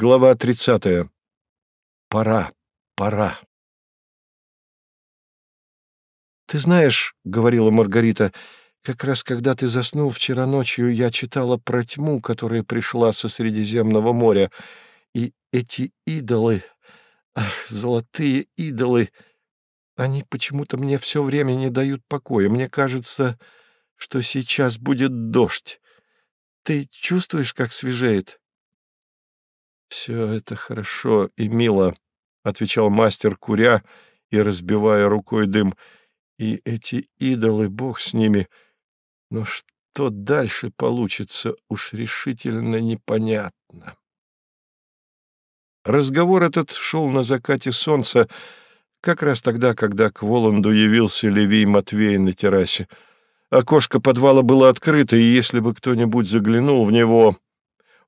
Глава 30. Пора, пора. «Ты знаешь, — говорила Маргарита, — как раз когда ты заснул вчера ночью, я читала про тьму, которая пришла со Средиземного моря, и эти идолы, ах, золотые идолы, они почему-то мне все время не дают покоя. Мне кажется, что сейчас будет дождь. Ты чувствуешь, как свежеет?» «Все это хорошо и мило», — отвечал мастер, куря и разбивая рукой дым. «И эти идолы, бог с ними. Но что дальше получится, уж решительно непонятно». Разговор этот шел на закате солнца, как раз тогда, когда к Воланду явился Левий Матвей на террасе. Окошко подвала было открыто, и если бы кто-нибудь заглянул в него,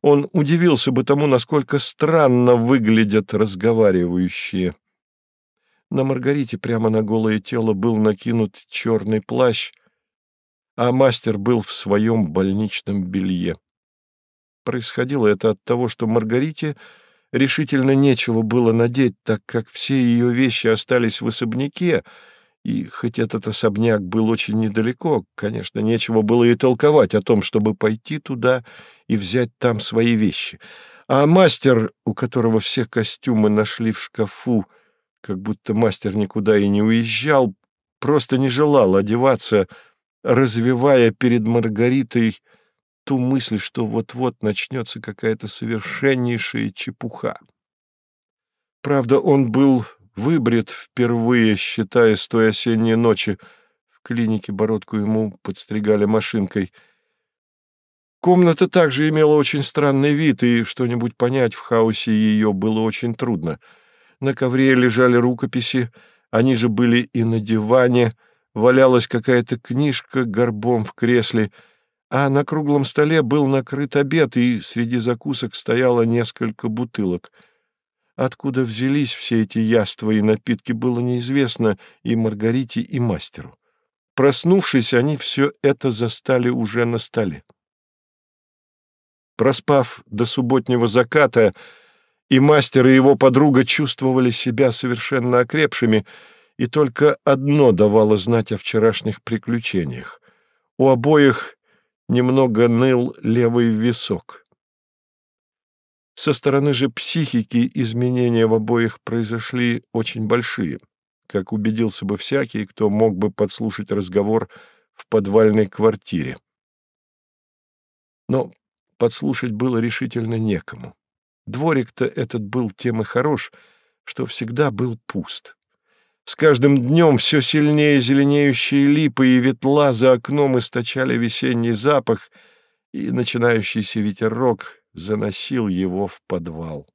он удивился бы тому, насколько странно выглядят разговаривающие. На Маргарите прямо на голое тело был накинут черный плащ, а мастер был в своем больничном белье. Происходило это от того, что Маргарите решительно нечего было надеть, так как все ее вещи остались в особняке, и хоть этот особняк был очень недалеко, конечно, нечего было и толковать о том, чтобы пойти туда и взять там свои вещи. А мастер, у которого все костюмы нашли в шкафу, как будто мастер никуда и не уезжал, просто не желал одеваться, развивая перед Маргаритой ту мысль, что вот-вот начнется какая-то совершеннейшая чепуха. Правда, он был выбрит впервые, считая с той осенней ночи. В клинике бородку ему подстригали машинкой. Комната также имела очень странный вид, и что-нибудь понять в хаосе ее было очень трудно. На ковре лежали рукописи, они же были и на диване, валялась какая-то книжка горбом в кресле, а на круглом столе был накрыт обед, и среди закусок стояло несколько бутылок — Откуда взялись все эти яства и напитки, было неизвестно и Маргарите, и мастеру. Проснувшись, они все это застали уже на столе. Проспав до субботнего заката, и мастер и его подруга чувствовали себя совершенно окрепшими, и только одно давало знать о вчерашних приключениях. У обоих немного ныл левый висок. Со стороны же психики изменения в обоих произошли очень большие, как убедился бы всякий, кто мог бы подслушать разговор в подвальной квартире. Но подслушать было решительно некому. Дворик-то этот был тем и хорош, что всегда был пуст. С каждым днем все сильнее зеленеющие липы и ветла за окном источали весенний запах, и начинающийся ветерок заносил его в подвал.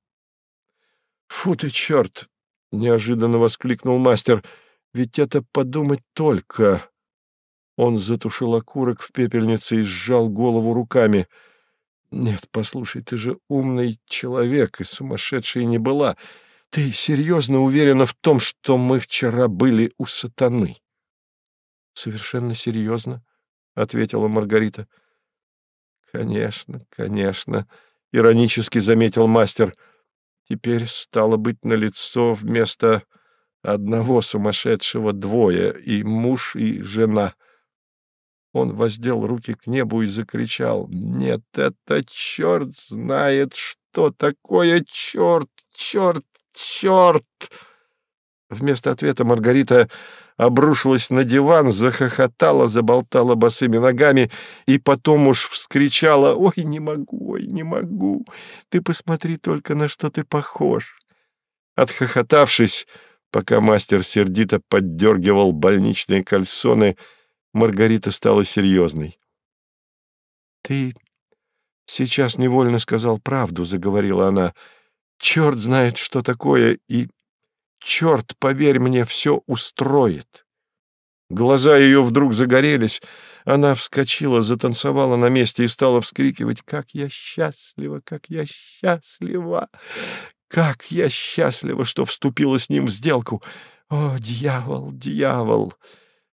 «Фу ты, черт!» — неожиданно воскликнул мастер. «Ведь это подумать только!» Он затушил окурок в пепельнице и сжал голову руками. «Нет, послушай, ты же умный человек и сумасшедшей не была. Ты серьезно уверена в том, что мы вчера были у сатаны?» «Совершенно серьезно», — ответила Маргарита. «Конечно, конечно», — иронически заметил мастер. «Теперь стало быть налицо вместо одного сумасшедшего двое, и муж, и жена». Он воздел руки к небу и закричал. «Нет, это черт знает, что такое черт, черт, черт!» Вместо ответа Маргарита обрушилась на диван, захохотала, заболтала босыми ногами и потом уж вскричала «Ой, не могу, ой, не могу! Ты посмотри только, на что ты похож!» Отхохотавшись, пока мастер сердито поддергивал больничные кальсоны, Маргарита стала серьезной. «Ты сейчас невольно сказал правду», — заговорила она. «Черт знает, что такое, и Черт, поверь мне, все устроит. Глаза ее вдруг загорелись. Она вскочила, затанцевала на месте и стала вскрикивать «Как я счастлива! Как я счастлива! Как я счастлива, что вступила с ним в сделку! О, дьявол, дьявол!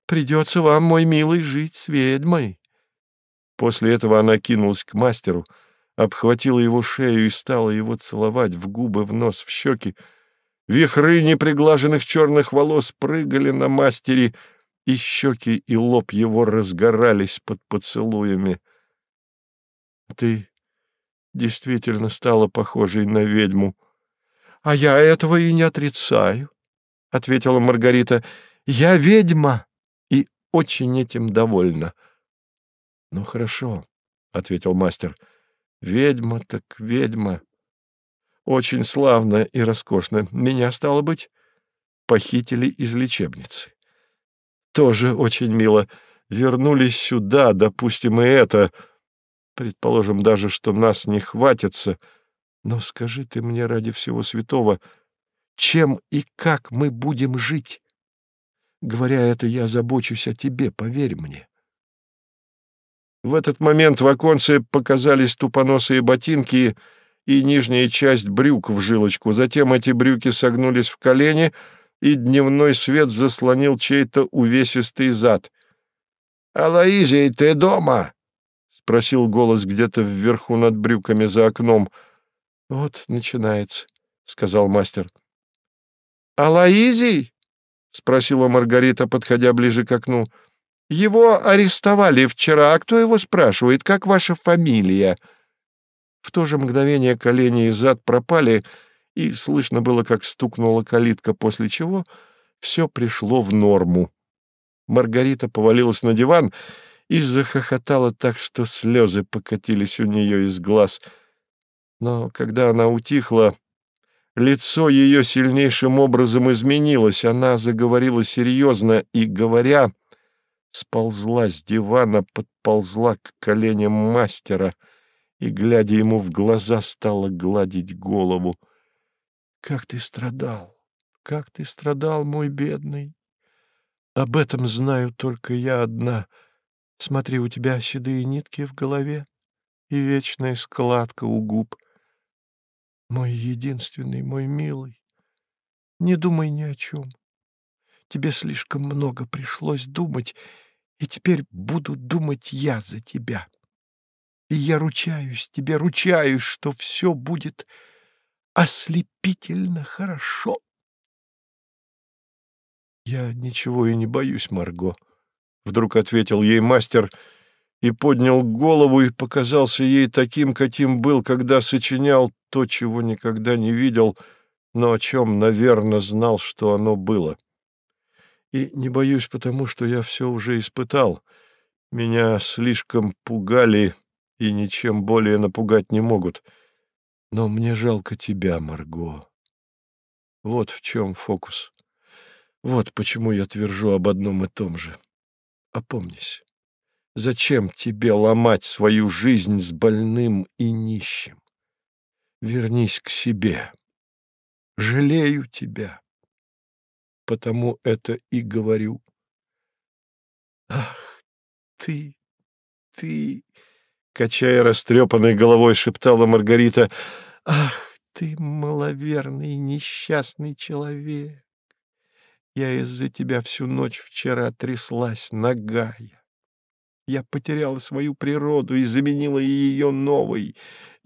Придется вам, мой милый, жить с ведьмой!» После этого она кинулась к мастеру, обхватила его шею и стала его целовать в губы, в нос, в щеки. Вихры неприглаженных черных волос прыгали на мастере, и щеки и лоб его разгорались под поцелуями. — Ты действительно стала похожей на ведьму. — А я этого и не отрицаю, — ответила Маргарита. — Я ведьма и очень этим довольна. — Ну, хорошо, — ответил мастер. — Ведьма так ведьма. Очень славно и роскошно. Меня, стало быть, похитили из лечебницы. Тоже очень мило. Вернулись сюда, допустим, и это... Предположим даже, что нас не хватится. Но скажи ты мне ради всего святого, чем и как мы будем жить? Говоря это, я забочусь о тебе, поверь мне. В этот момент в оконце показались тупоносые ботинки и нижняя часть брюк в жилочку. Затем эти брюки согнулись в колени, и дневной свет заслонил чей-то увесистый зад. «Алоизий, ты дома?» спросил голос где-то вверху над брюками за окном. Вот начинается, сказал мастер. Алаизий? спросила Маргарита, подходя ближе к окну. Его арестовали вчера. А кто его спрашивает, как ваша фамилия? В то же мгновение колени и зад пропали, и слышно было, как стукнула калитка, после чего все пришло в норму. Маргарита повалилась на диван и захохотала так, что слезы покатились у нее из глаз. Но когда она утихла, лицо ее сильнейшим образом изменилось. Она заговорила серьезно и, говоря, сползла с дивана, подползла к коленям мастера и, глядя ему в глаза, стала гладить голову. «Как ты страдал! Как ты страдал, мой бедный! Об этом знаю только я одна — Смотри, у тебя седые нитки в голове и вечная складка у губ. Мой единственный, мой милый, не думай ни о чем. Тебе слишком много пришлось думать, и теперь буду думать я за тебя. И я ручаюсь тебе, ручаюсь, что все будет ослепительно хорошо. Я ничего и не боюсь, Марго. — вдруг ответил ей мастер и поднял голову и показался ей таким, каким был, когда сочинял то, чего никогда не видел, но о чем, наверное, знал, что оно было. И не боюсь, потому что я все уже испытал. Меня слишком пугали и ничем более напугать не могут. Но мне жалко тебя, Марго. Вот в чем фокус. Вот почему я твержу об одном и том же. Опомнись. Зачем тебе ломать свою жизнь с больным и нищим? Вернись к себе. Жалею тебя. Потому это и говорю. Ах, ты, ты, качая растрепанной головой, шептала Маргарита. Ах, ты маловерный несчастный человек. Я из-за тебя всю ночь вчера тряслась, нагая. Я потеряла свою природу и заменила ее новой.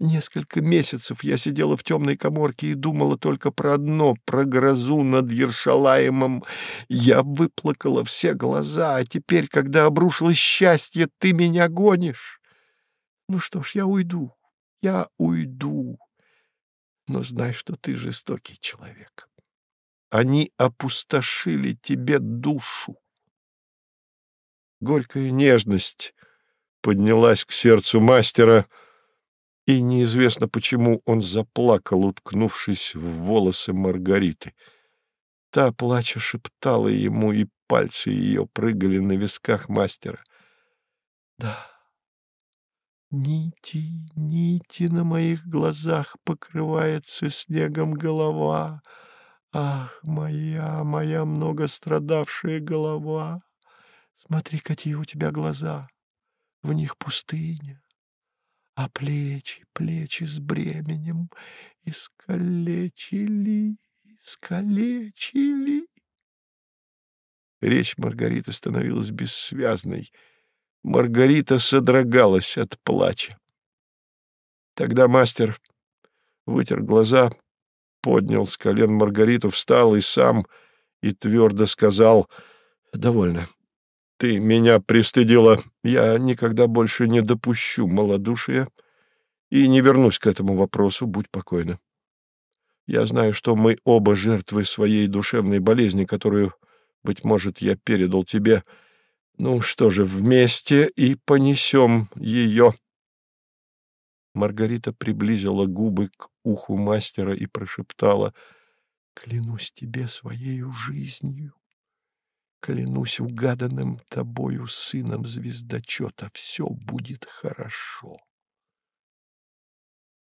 Несколько месяцев я сидела в темной коморке и думала только про одно, про грозу над Ершалаемом. Я выплакала все глаза, а теперь, когда обрушилось счастье, ты меня гонишь. Ну что ж, я уйду, я уйду. Но знай, что ты жестокий человек. Они опустошили тебе душу. Горькая нежность поднялась к сердцу мастера, и неизвестно почему он заплакал, уткнувшись в волосы Маргариты. Та, плача, шептала ему, и пальцы ее прыгали на висках мастера. Да, нити, нити на моих глазах покрывается снегом голова — Ах, моя, моя многострадавшая голова! Смотри, какие у тебя глаза! В них пустыня, а плечи, плечи с бременем искалечили, искалечили. Речь Маргариты становилась бессвязной. Маргарита содрогалась от плача. Тогда мастер вытер глаза, поднял с колен Маргариту, встал и сам, и твердо сказал «Довольно. Ты меня пристыдила. Я никогда больше не допущу малодушия и не вернусь к этому вопросу, будь покойна. Я знаю, что мы оба жертвы своей душевной болезни, которую, быть может, я передал тебе. Ну что же, вместе и понесем ее». Маргарита приблизила губы к уху мастера и прошептала, «Клянусь тебе своею жизнью, клянусь угаданным тобою сыном звездочета, все будет хорошо».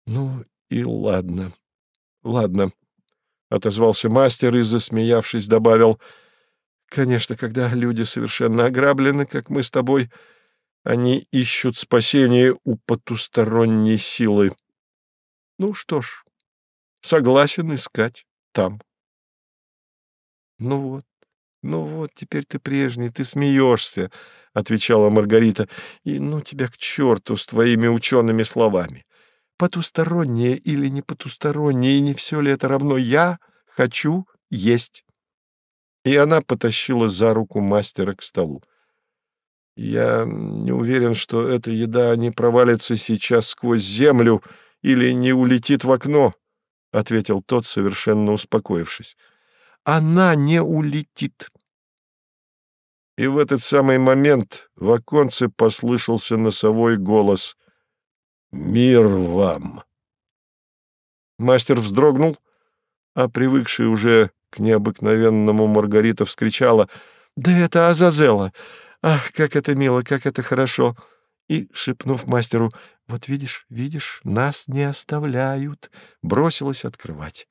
«Ну и ладно, ладно», — отозвался мастер и, засмеявшись, добавил, «Конечно, когда люди совершенно ограблены, как мы с тобой, — они ищут спасения у потусторонней силы. Ну что ж, согласен искать там. Ну вот, ну вот, теперь ты прежний, ты смеешься, — отвечала Маргарита, — и ну тебя к черту с твоими учеными словами. Потустороннее или не потустороннее, не все ли это равно? Я хочу есть. И она потащила за руку мастера к столу. Я не уверен, что эта еда не провалится сейчас сквозь землю или не улетит в окно, — ответил тот, совершенно успокоившись. — Она не улетит. И в этот самый момент в оконце послышался носовой голос «Мир вам!». Мастер вздрогнул, а привыкший уже к необыкновенному Маргарита вскричала «Да это Азазела! Ах, как это мило, как это хорошо!» И, шепнув мастеру, «Вот видишь, видишь, нас не оставляют», бросилась открывать.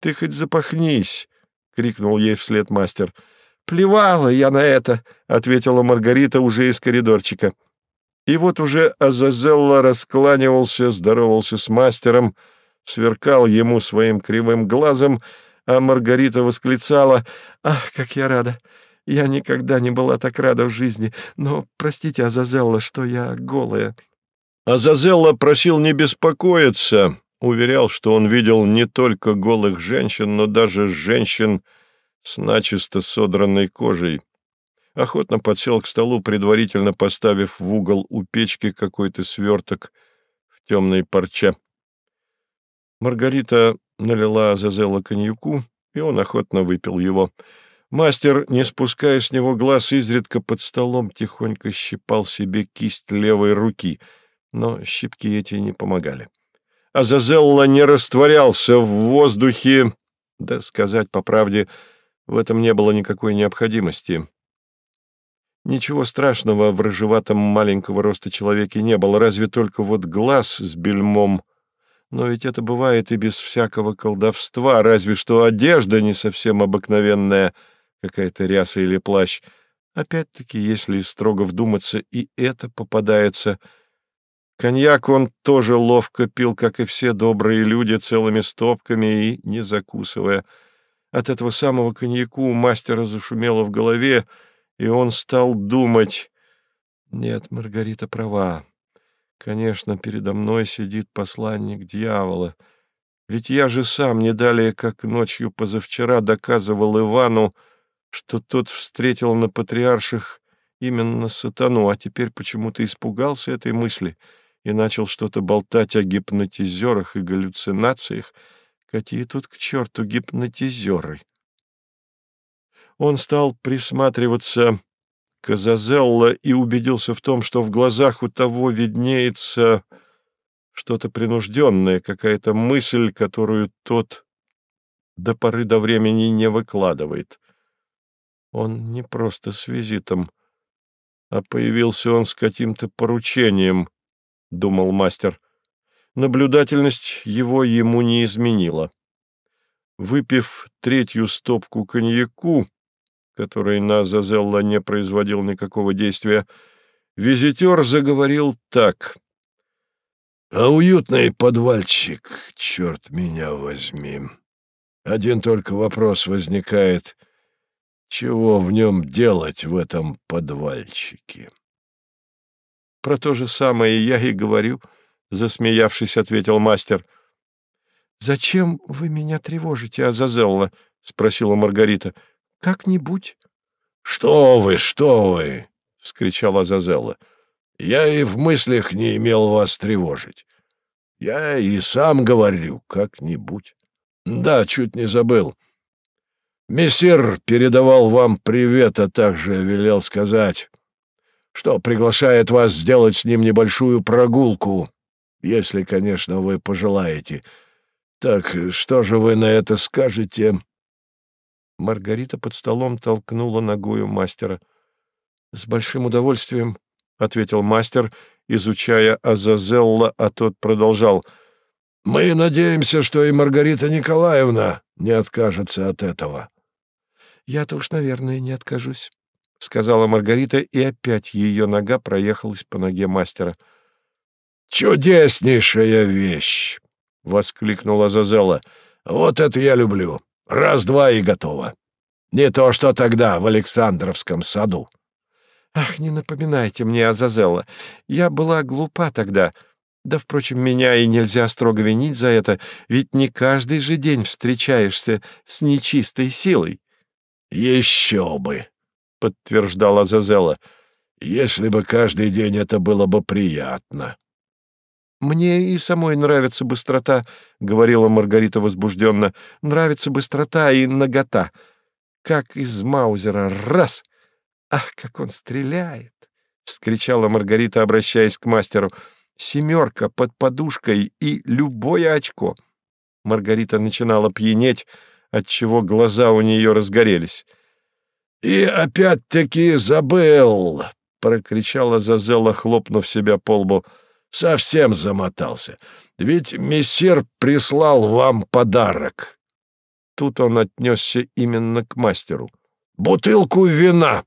«Ты хоть запахнись!» — крикнул ей вслед мастер. «Плевала я на это!» — ответила Маргарита уже из коридорчика. И вот уже Азазелла раскланивался, здоровался с мастером, сверкал ему своим кривым глазом, а Маргарита восклицала «Ах, как я рада! Я никогда не была так рада в жизни, но простите, Азазелла, что я голая». Азазелла просил не беспокоиться, уверял, что он видел не только голых женщин, но даже женщин с начисто содранной кожей. Охотно подсел к столу, предварительно поставив в угол у печки какой-то сверток в темной парче. Маргарита налила Азазелла коньяку, и он охотно выпил его — Мастер, не спуская с него глаз, изредка под столом тихонько щипал себе кисть левой руки, но щипки эти не помогали. Азазелла не растворялся в воздухе, да сказать по правде, в этом не было никакой необходимости. Ничего страшного в рыжеватом маленького роста человеке не было, разве только вот глаз с бельмом. Но ведь это бывает и без всякого колдовства, разве что одежда не совсем обыкновенная — какая-то ряса или плащ. Опять-таки, если строго вдуматься, и это попадается. Коньяк он тоже ловко пил, как и все добрые люди, целыми стопками и не закусывая. От этого самого коньяку у мастера зашумело в голове, и он стал думать. Нет, Маргарита права. Конечно, передо мной сидит посланник дьявола. Ведь я же сам не далее, как ночью позавчера доказывал Ивану, что тот встретил на патриарших именно сатану, а теперь почему-то испугался этой мысли и начал что-то болтать о гипнотизерах и галлюцинациях. Какие тут к черту гипнотизеры? Он стал присматриваться к Азазелло и убедился в том, что в глазах у того виднеется что-то принужденное, какая-то мысль, которую тот до поры до времени не выкладывает. Он не просто с визитом, а появился он с каким-то поручением, — думал мастер. Наблюдательность его ему не изменила. Выпив третью стопку коньяку, который на Зазелла не производил никакого действия, визитер заговорил так. — А уютный подвальчик, черт меня возьми. Один только вопрос возникает — чего в нем делать в этом подвальчике? Про то же самое я и говорю, — засмеявшись, ответил мастер. «Зачем вы меня тревожите, Азазелла?» — спросила Маргарита. «Как-нибудь». «Что вы, что вы!» — вскричал Азазелла. «Я и в мыслях не имел вас тревожить. Я и сам говорю, как-нибудь. Да, чуть не забыл. Мессир передавал вам привет, а также велел сказать, что приглашает вас сделать с ним небольшую прогулку, если, конечно, вы пожелаете. Так что же вы на это скажете?» Маргарита под столом толкнула ногою мастера. «С большим удовольствием», — ответил мастер, изучая Азазелла, а тот продолжал. «Мы надеемся, что и Маргарита Николаевна не откажется от этого». «Я-то уж, наверное, не откажусь», — сказала Маргарита, и опять ее нога проехалась по ноге мастера. «Чудеснейшая вещь!» — воскликнула Зазела. «Вот это я люблю. Раз-два и готово. Не то, что тогда в Александровском саду». «Ах, не напоминайте мне, Азазелла. Я была глупа тогда. Да, впрочем, меня и нельзя строго винить за это, ведь не каждый же день встречаешься с нечистой силой». «Еще бы!» — подтверждала Азазелла. «Если бы каждый день это было бы приятно». «Мне и самой нравится быстрота», — говорила Маргарита возбужденно. «Нравится быстрота и нагота. Как из Маузера. Раз! Ах, как он стреляет!» — вскричала Маргарита, обращаясь к мастеру. «Семерка под подушкой и любое очко». Маргарита начинала пьянеть, отчего глаза у нее разгорелись. «И опять-таки забыл!» — прокричала Зазела, хлопнув себя по лбу. «Совсем замотался. Ведь мессир прислал вам подарок». Тут он отнесся именно к мастеру. «Бутылку вина!»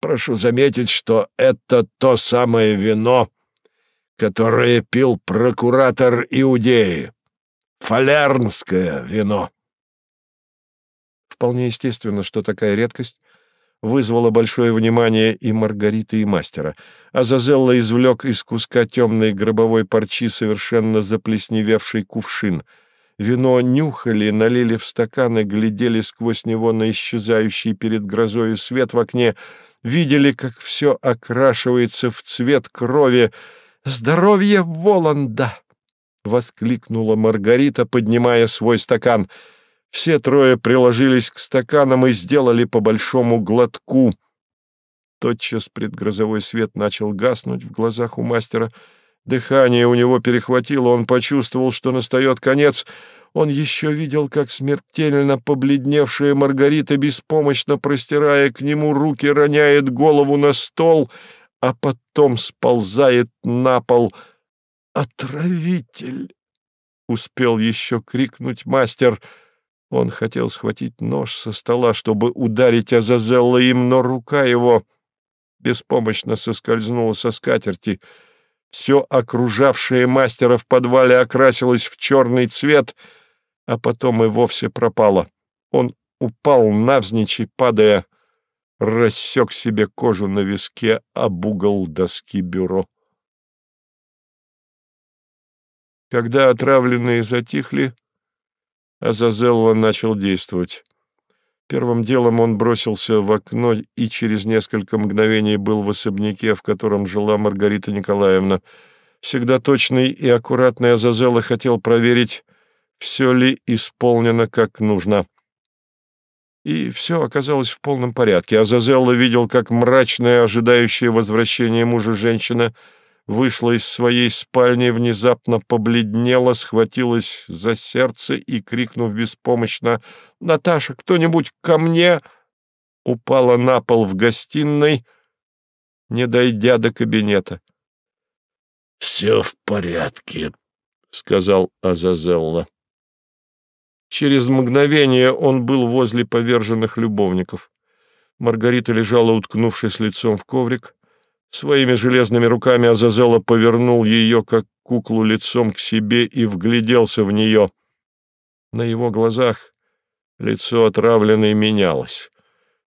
Прошу заметить, что это то самое вино, которое пил прокуратор Иудеи. Фалернское вино. Вполне естественно, что такая редкость вызвала большое внимание и Маргариты, и мастера. Азазелла извлек из куска темной гробовой парчи совершенно заплесневевший кувшин. Вино нюхали, налили в стаканы, глядели сквозь него на исчезающий перед грозою свет в окне, видели, как все окрашивается в цвет крови. «Здоровье Воланда!» — воскликнула Маргарита, поднимая свой стакан — все трое приложились к стаканам и сделали по большому глотку. Тотчас предгрозовой свет начал гаснуть в глазах у мастера. Дыхание у него перехватило, он почувствовал, что настает конец. Он еще видел, как смертельно побледневшая Маргарита, беспомощно простирая к нему руки, роняет голову на стол, а потом сползает на пол. «Отравитель!» — успел еще крикнуть мастер — он хотел схватить нож со стола, чтобы ударить Азазелла им, но рука его беспомощно соскользнула со скатерти. Все окружавшее мастера в подвале окрасилось в черный цвет, а потом и вовсе пропало. Он упал навзничь и, падая, рассек себе кожу на виске об угол доски бюро. Когда отравленные затихли, Азазелла начал действовать. Первым делом он бросился в окно и через несколько мгновений был в особняке, в котором жила Маргарита Николаевна. Всегда точный и аккуратный Азазелла хотел проверить, все ли исполнено как нужно. И все оказалось в полном порядке. Азазелла видел, как мрачная, ожидающая возвращения мужа женщина — вышла из своей спальни, внезапно побледнела, схватилась за сердце и, крикнув беспомощно «Наташа, кто-нибудь ко мне!» упала на пол в гостиной, не дойдя до кабинета. — Все в порядке, — сказал Азазелла. Через мгновение он был возле поверженных любовников. Маргарита лежала, уткнувшись лицом в коврик. Своими железными руками Азазела повернул ее, как куклу, лицом к себе и вгляделся в нее. На его глазах лицо отравленное менялось.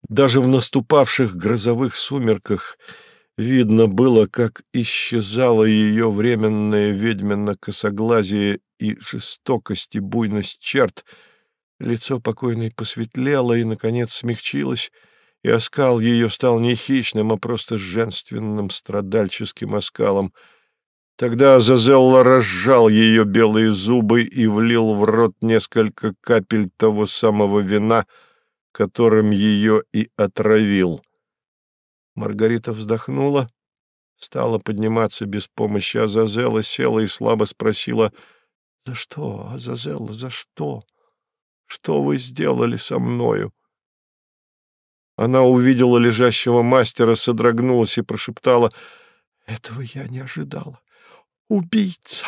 Даже в наступавших грозовых сумерках Видно было, как исчезало ее временное ведьмино косоглазие и жестокость и буйность черт. Лицо покойной посветлело и, наконец, смягчилось, и оскал ее стал не хищным, а просто женственным страдальческим оскалом. Тогда Азазелла разжал ее белые зубы и влил в рот несколько капель того самого вина, которым ее и отравил. Маргарита вздохнула, стала подниматься без помощи Азазела, села и слабо спросила, «За что, Азазелла, за что? Что вы сделали со мною?» Она увидела лежащего мастера, содрогнулась и прошептала, «Этого я не ожидала. Убийца!»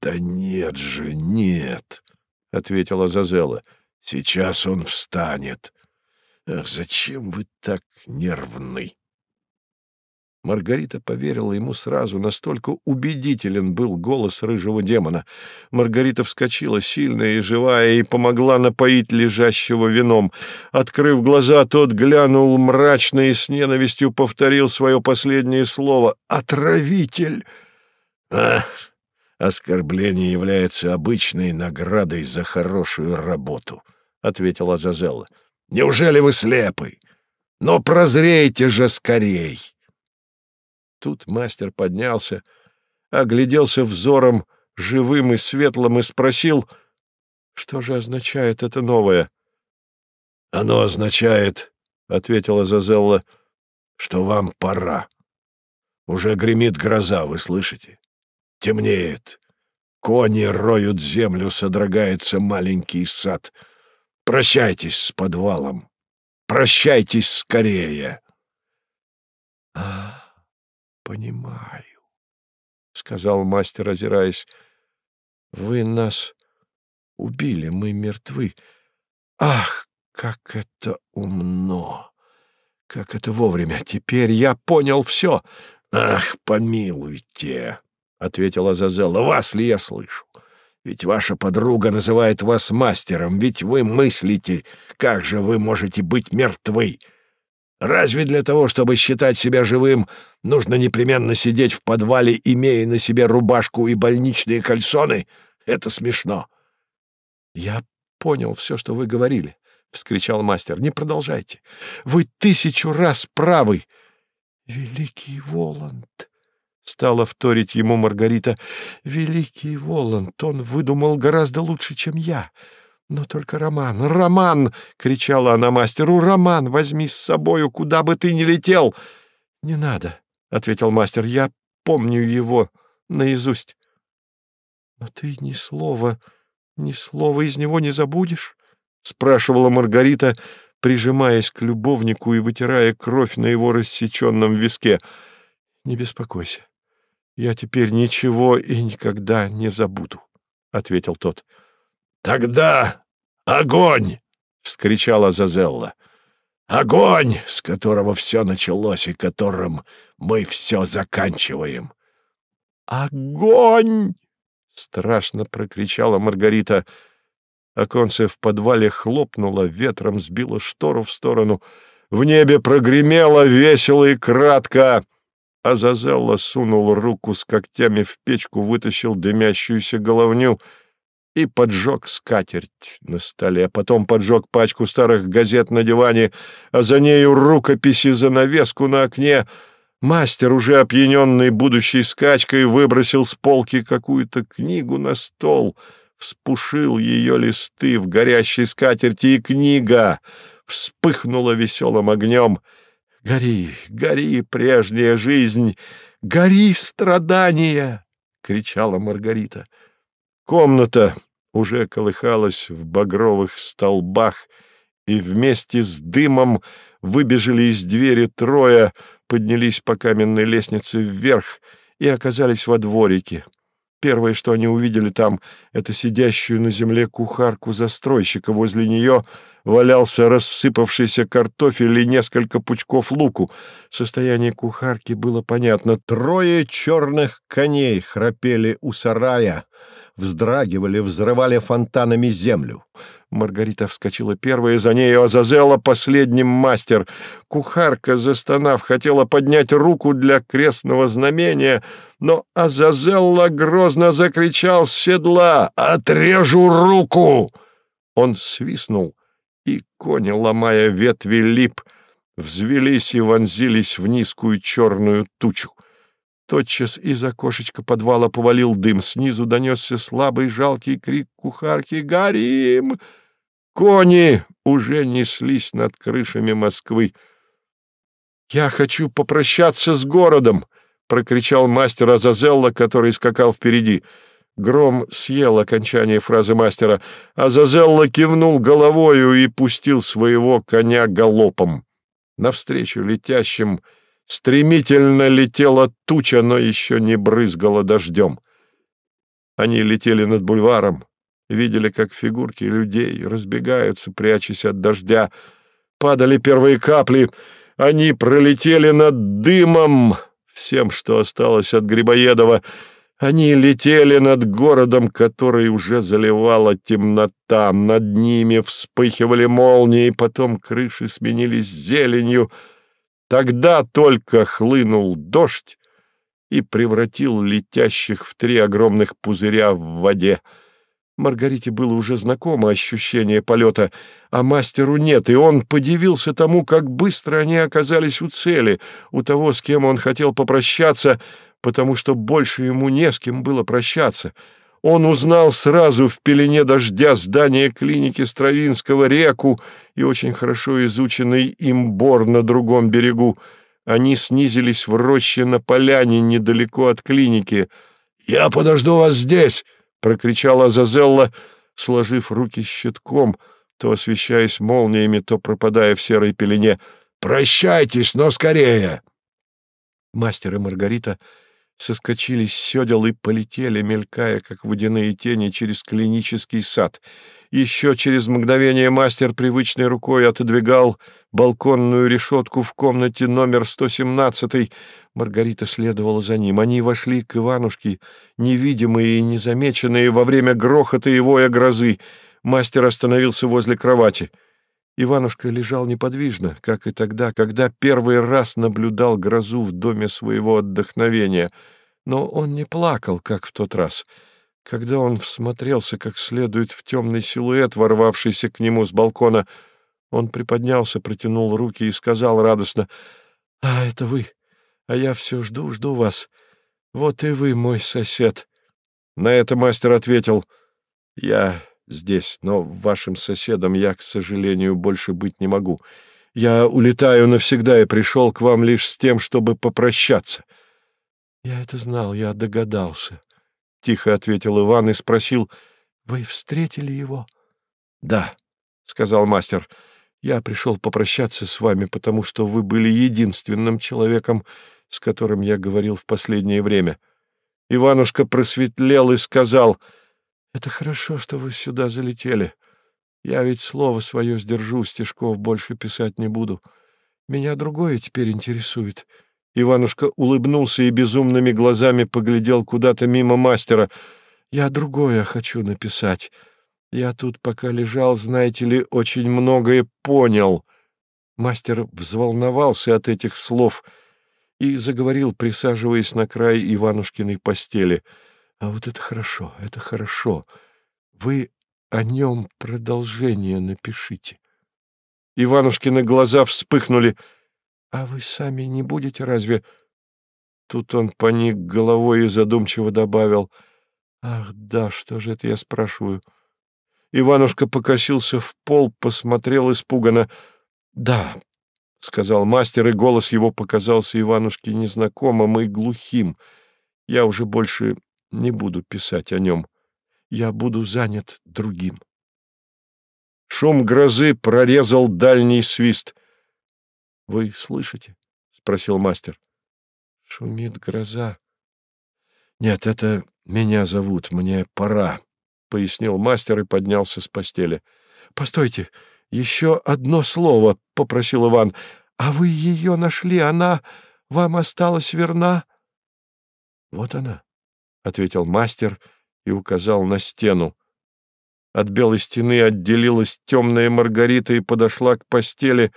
«Да нет же, нет!» — ответила Зазела. «Сейчас он встанет. Ах, зачем вы так нервны? Маргарита поверила ему сразу, настолько убедителен был голос рыжего демона. Маргарита вскочила, сильная и живая, и помогла напоить лежащего вином. Открыв глаза, тот глянул мрачно и с ненавистью повторил свое последнее слово «Отравитель!» «Ах, оскорбление является обычной наградой за хорошую работу», — ответила Зазелла. Неужели вы слепы? Но прозрейте же скорей!» Тут мастер поднялся, огляделся взором живым и светлым и спросил, что же означает это новое. «Оно означает, — ответила Зазелла, — что вам пора. Уже гремит гроза, вы слышите? Темнеет. Кони роют землю, содрогается маленький сад — Прощайтесь с подвалом. Прощайтесь скорее. — А, понимаю, — сказал мастер, озираясь. — Вы нас убили, мы мертвы. Ах, как это умно! Как это вовремя! Теперь я понял все! — Ах, помилуйте! — ответила Зазела. — Вас ли я слышу? Ведь ваша подруга называет вас мастером, ведь вы мыслите, как же вы можете быть мертвы? Разве для того, чтобы считать себя живым, нужно непременно сидеть в подвале, имея на себе рубашку и больничные кальсоны? Это смешно. — Я понял все, что вы говорили, — вскричал мастер. — Не продолжайте. Вы тысячу раз правы. — Великий Воланд! Стала вторить ему Маргарита. «Великий Воланд, он выдумал гораздо лучше, чем я. Но только Роман, Роман!» — кричала она мастеру. «Роман, возьми с собою, куда бы ты ни летел!» «Не надо», — ответил мастер. «Я помню его наизусть». «Но ты ни слова, ни слова из него не забудешь?» — спрашивала Маргарита, прижимаясь к любовнику и вытирая кровь на его рассеченном виске. «Не беспокойся. «Я теперь ничего и никогда не забуду», — ответил тот. «Тогда огонь!» — вскричала Зазелла. «Огонь, с которого все началось и которым мы все заканчиваем!» «Огонь!» — страшно прокричала Маргарита. Оконце в подвале хлопнуло, ветром сбило штору в сторону. В небе прогремело весело и кратко. Азазелла сунул руку с когтями в печку, вытащил дымящуюся головню и поджег скатерть на столе. Потом поджег пачку старых газет на диване, а за нею рукописи занавеску на окне. Мастер, уже опьяненный будущей скачкой, выбросил с полки какую-то книгу на стол, вспушил ее листы в горящей скатерти, и книга вспыхнула веселым огнем — Гори, гори, прежняя жизнь! Гори, страдания! — кричала Маргарита. Комната уже колыхалась в багровых столбах, и вместе с дымом выбежали из двери трое, поднялись по каменной лестнице вверх и оказались во дворике. Первое, что они увидели там, — это сидящую на земле кухарку застройщика. Возле нее валялся рассыпавшийся картофель и несколько пучков луку. Состояние кухарки было понятно. Трое черных коней храпели у сарая, вздрагивали, взрывали фонтанами землю. Маргарита вскочила первая, за ней Азазела последним мастер. Кухарка, застонав, хотела поднять руку для крестного знамения, но Азазелла грозно закричал с седла «Отрежу руку!» Он свистнул, и кони, ломая ветви лип, взвелись и вонзились в низкую черную тучу. Тотчас из окошечка подвала повалил дым, снизу донесся слабый жалкий крик кухарки «Горим!». Кони уже неслись над крышами Москвы. «Я хочу попрощаться с городом!» — прокричал мастер Азазелла, который скакал впереди. Гром съел окончание фразы мастера. Азазелла кивнул головою и пустил своего коня галопом. Навстречу летящим Стремительно летела туча, но еще не брызгала дождем. Они летели над бульваром, видели, как фигурки людей разбегаются, прячась от дождя. Падали первые капли, они пролетели над дымом, всем, что осталось от Грибоедова. Они летели над городом, который уже заливала темнота. Над ними вспыхивали молнии, потом крыши сменились зеленью — Тогда только хлынул дождь и превратил летящих в три огромных пузыря в воде. Маргарите было уже знакомо ощущение полета, а мастеру нет, и он подивился тому, как быстро они оказались у цели, у того, с кем он хотел попрощаться, потому что больше ему не с кем было прощаться — он узнал сразу в пелене дождя здание клиники Стравинского, реку и очень хорошо изученный им бор на другом берегу. Они снизились в роще на поляне недалеко от клиники. «Я подожду вас здесь!» — прокричала Азазелла, сложив руки щитком, то освещаясь молниями, то пропадая в серой пелене. «Прощайтесь, но скорее!» Мастер и Маргарита — соскочили с седел и полетели, мелькая, как водяные тени, через клинический сад. Еще через мгновение мастер привычной рукой отодвигал балконную решетку в комнате номер 117. Маргарита следовала за ним. Они вошли к Иванушке, невидимые и незамеченные во время грохота и воя грозы. Мастер остановился возле кровати. Иванушка лежал неподвижно, как и тогда, когда первый раз наблюдал грозу в доме своего отдохновения. Но он не плакал, как в тот раз. Когда он всмотрелся как следует в темный силуэт, ворвавшийся к нему с балкона, он приподнялся, протянул руки и сказал радостно, «А, это вы! А я все жду, жду вас. Вот и вы, мой сосед». На это мастер ответил, «Я здесь, но вашим соседом я, к сожалению, больше быть не могу. Я улетаю навсегда и пришел к вам лишь с тем, чтобы попрощаться». «Я это знал, я догадался», — тихо ответил Иван и спросил, «Вы встретили его?» «Да», — сказал мастер, — «я пришел попрощаться с вами, потому что вы были единственным человеком, с которым я говорил в последнее время». Иванушка просветлел и сказал — это хорошо, что вы сюда залетели. Я ведь слово свое сдержу, стишков больше писать не буду. Меня другое теперь интересует. Иванушка улыбнулся и безумными глазами поглядел куда-то мимо мастера. Я другое хочу написать. Я тут, пока лежал, знаете ли, очень многое понял. Мастер взволновался от этих слов и заговорил, присаживаясь на край Иванушкиной постели — а вот это хорошо, это хорошо. Вы о нем продолжение напишите. Иванушкины глаза вспыхнули. А вы сами не будете разве... Тут он поник головой и задумчиво добавил. Ах, да, что же это я спрашиваю? Иванушка покосился в пол, посмотрел испуганно. Да, — сказал мастер, и голос его показался Иванушке незнакомым и глухим. Я уже больше не буду писать о нем. Я буду занят другим. Шум грозы прорезал дальний свист. — Вы слышите? — спросил мастер. — Шумит гроза. — Нет, это меня зовут, мне пора, — пояснил мастер и поднялся с постели. — Постойте, еще одно слово, — попросил Иван. — А вы ее нашли, она вам осталась верна? — Вот она, — ответил мастер и указал на стену. От белой стены отделилась темная Маргарита и подошла к постели.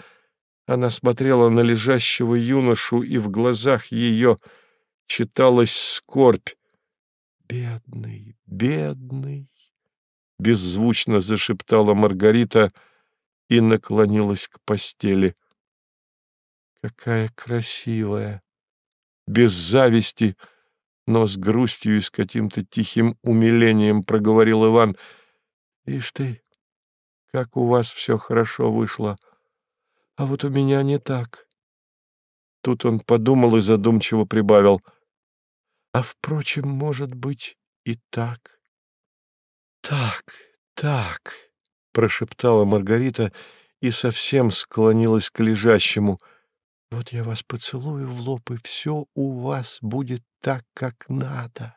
Она смотрела на лежащего юношу, и в глазах ее читалась скорбь. «Бедный, бедный!» — беззвучно зашептала Маргарита и наклонилась к постели. «Какая красивая!» Без зависти, но с грустью и с каким-то тихим умилением проговорил Иван — Ишь ты, как у вас все хорошо вышло, а вот у меня не так. Тут он подумал и задумчиво прибавил. А, впрочем, может быть, и так. Так, так, прошептала Маргарита и совсем склонилась к лежащему. Вот я вас поцелую в лоб, и все у вас будет так, как надо.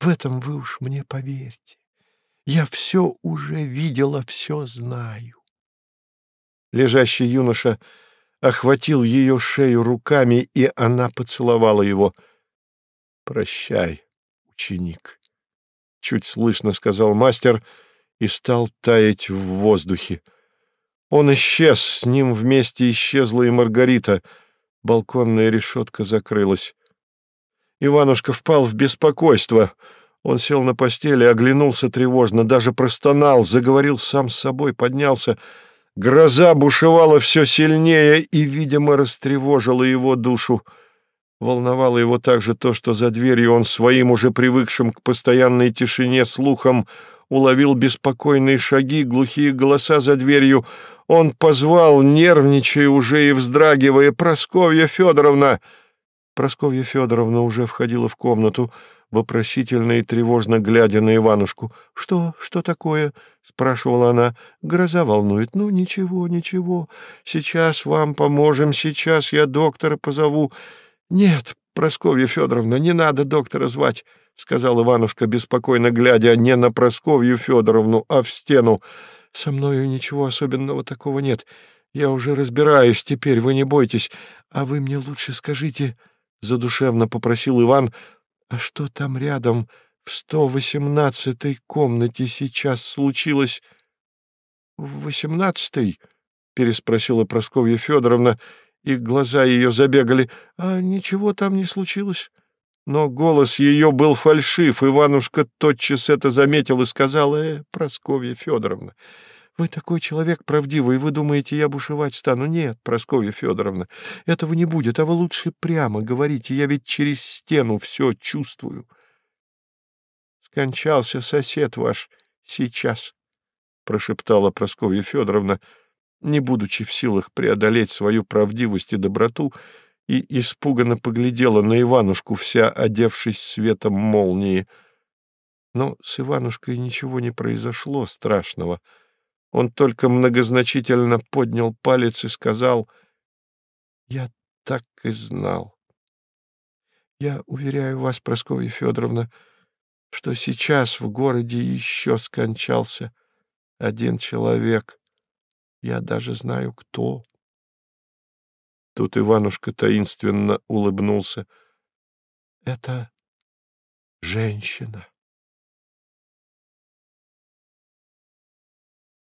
В этом вы уж мне поверьте. Я все уже видела, все знаю. Лежащий юноша охватил ее шею руками, и она поцеловала его. «Прощай, ученик», — чуть слышно сказал мастер и стал таять в воздухе. Он исчез, с ним вместе исчезла и Маргарита. Балконная решетка закрылась. Иванушка впал в беспокойство — он сел на постели, оглянулся тревожно, даже простонал, заговорил сам с собой, поднялся. Гроза бушевала все сильнее и, видимо, растревожила его душу. Волновало его также то, что за дверью он своим уже привыкшим к постоянной тишине слухом уловил беспокойные шаги, глухие голоса за дверью. Он позвал, нервничая уже и вздрагивая, «Просковья Федоровна!» Просковья Федоровна уже входила в комнату вопросительно и тревожно глядя на Иванушку. «Что? Что такое?» — спрашивала она. «Гроза волнует. Ну, ничего, ничего. Сейчас вам поможем, сейчас я доктора позову». «Нет, Просковья Федоровна, не надо доктора звать», — сказал Иванушка, беспокойно глядя не на Просковью Федоровну, а в стену. «Со мною ничего особенного такого нет. Я уже разбираюсь теперь, вы не бойтесь. А вы мне лучше скажите...» — задушевно попросил Иван, а что там рядом, в сто восемнадцатой комнате сейчас случилось? — В восемнадцатой? — переспросила Прасковья Федоровна, и глаза ее забегали. — А ничего там не случилось? Но голос ее был фальшив. Иванушка тотчас это заметил и сказал, «Э, Прасковья Федоровна, вы такой человек правдивый, вы думаете, я бушевать стану? Нет, Прасковья Федоровна, этого не будет, а вы лучше прямо говорите, я ведь через стену все чувствую. Скончался сосед ваш сейчас, — прошептала Прасковья Федоровна, не будучи в силах преодолеть свою правдивость и доброту, и испуганно поглядела на Иванушку, вся одевшись светом молнии. Но с Иванушкой ничего не произошло страшного — он только многозначительно поднял палец и сказал, «Я так и знал. Я уверяю вас, Прасковья Федоровна, что сейчас в городе еще скончался один человек. Я даже знаю, кто». Тут Иванушка таинственно улыбнулся. «Это женщина».